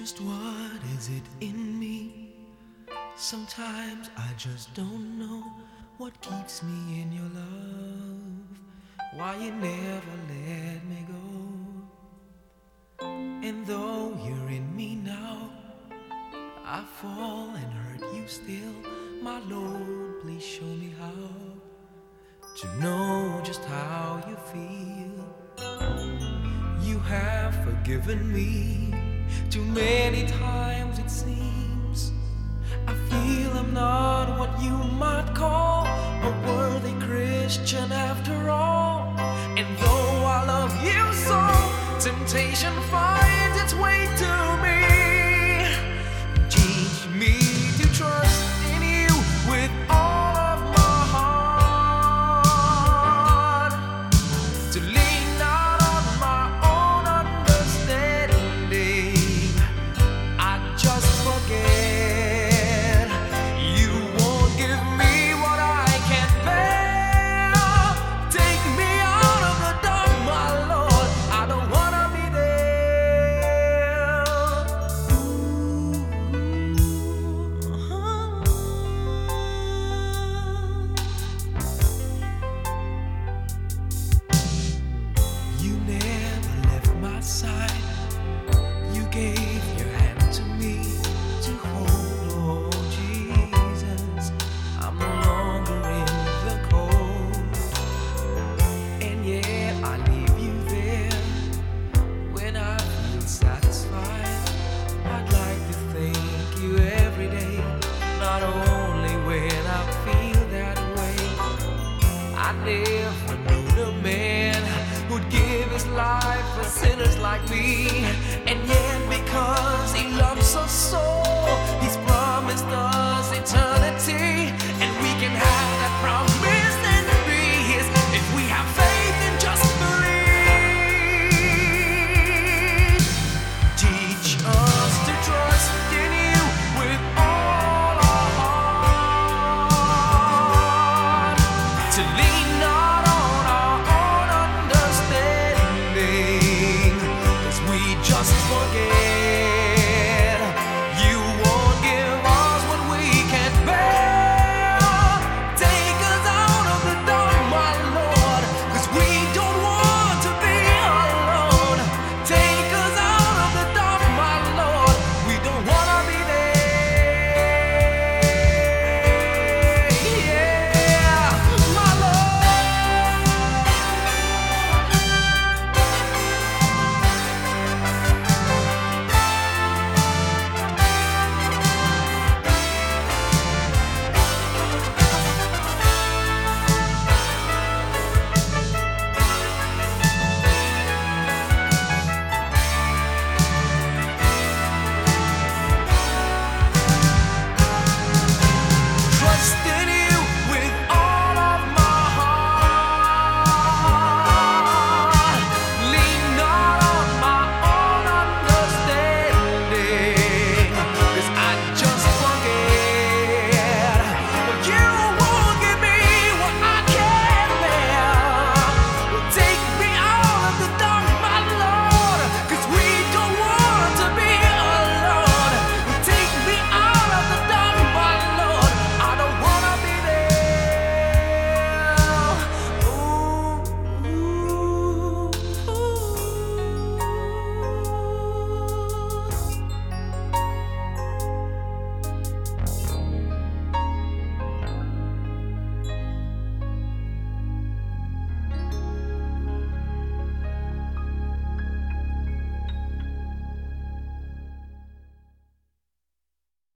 Just what is it in me? Sometimes I just don't know what keeps me in your love. Why you never let me go. And though you're in me now, I fall and hurt you still. My Lord, please show me how to know just how you feel. You have forgiven me too many times, it seems. I feel I'm not what you might call a worthy Christian after all. And though I love you so, temptation if I knew the man who'd give his life for sinners like me, and yet because he loves us so. posso escolher.